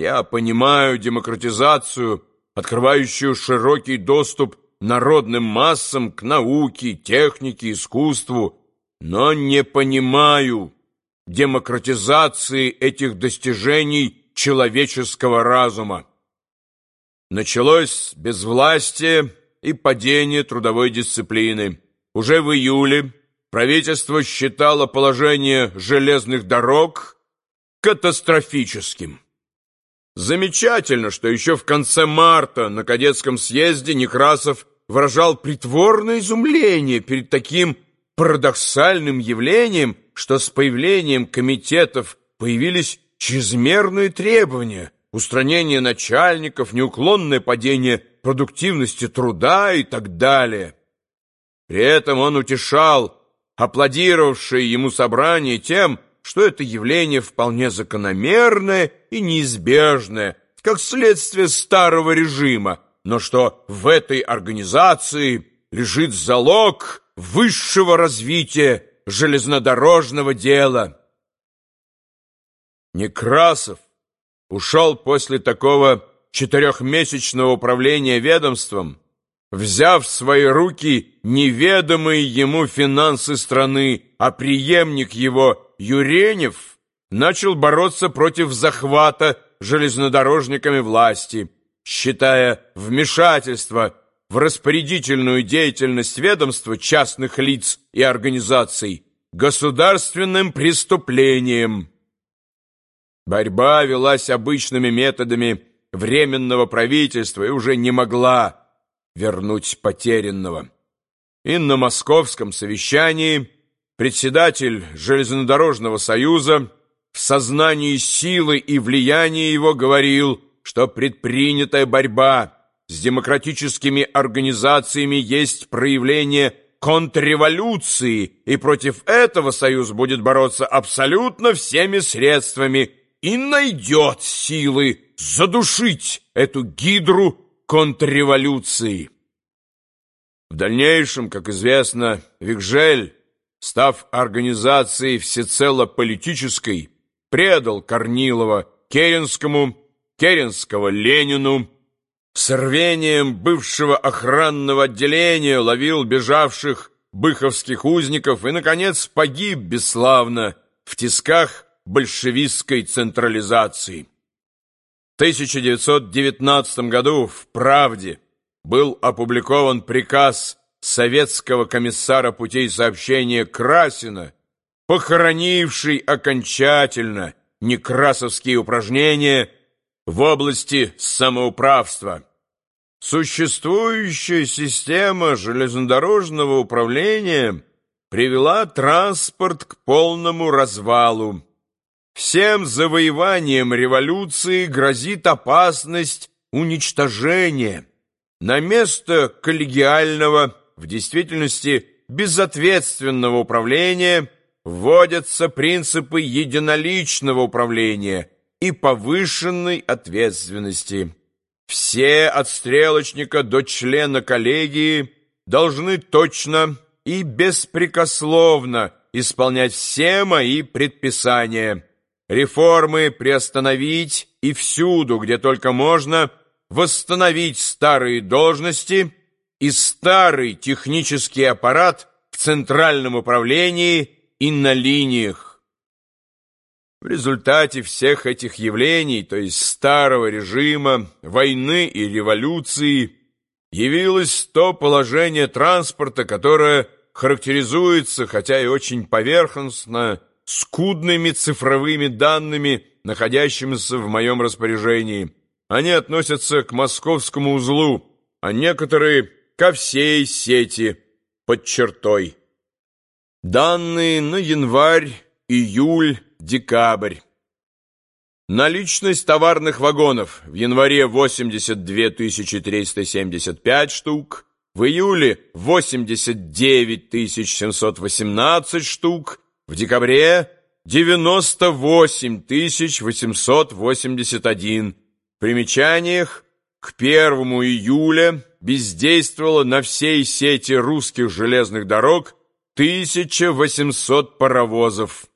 Я понимаю демократизацию, открывающую широкий доступ народным массам к науке, технике, искусству, но не понимаю демократизации этих достижений человеческого разума. Началось безвластие и падение трудовой дисциплины. Уже в июле правительство считало положение железных дорог катастрофическим. Замечательно, что еще в конце марта на кадетском съезде Некрасов выражал притворное изумление перед таким парадоксальным явлением, что с появлением комитетов появились чрезмерные требования, устранение начальников, неуклонное падение продуктивности труда и так далее. При этом он утешал аплодировавшее ему собрание тем, что это явление вполне закономерное и неизбежное, как следствие старого режима, но что в этой организации лежит залог высшего развития железнодорожного дела. Некрасов ушел после такого четырехмесячного управления ведомством, взяв в свои руки неведомые ему финансы страны, а преемник его Юренев начал бороться против захвата железнодорожниками власти, считая вмешательство в распорядительную деятельность ведомства частных лиц и организаций государственным преступлением. Борьба велась обычными методами временного правительства и уже не могла вернуть потерянного. И на московском совещании председатель Железнодорожного союза в сознании силы и влияния его говорил, что предпринятая борьба с демократическими организациями есть проявление контрреволюции, и против этого Союз будет бороться абсолютно всеми средствами и найдет силы задушить эту гидру контрреволюции. В дальнейшем, как известно, Викжель, став организацией всецело политической, предал Корнилова Керенскому, Керенского Ленину, с рвением бывшего охранного отделения ловил бежавших быховских узников и, наконец, погиб бесславно в тисках большевистской централизации. В 1919 году в «Правде» был опубликован приказ советского комиссара путей сообщения Красина, похоронивший окончательно некрасовские упражнения в области самоуправства. Существующая система железнодорожного управления привела транспорт к полному развалу. Всем завоеванием революции грозит опасность уничтожения. На место коллегиального, в действительности безответственного управления вводятся принципы единоличного управления – и повышенной ответственности. Все от стрелочника до члена коллегии должны точно и беспрекословно исполнять все мои предписания, реформы приостановить и всюду, где только можно, восстановить старые должности и старый технический аппарат в центральном управлении и на линиях. В результате всех этих явлений, то есть старого режима, войны и революции, явилось то положение транспорта, которое характеризуется, хотя и очень поверхностно, скудными цифровыми данными, находящимися в моем распоряжении. Они относятся к московскому узлу, а некоторые ко всей сети под чертой. Данные на январь, июль, Декабрь. Наличность товарных вагонов в январе 82 375 штук, в июле 89 718 штук, в декабре 98 881. В примечаниях к 1 июля бездействовало на всей сети русских железных дорог 1800 паровозов.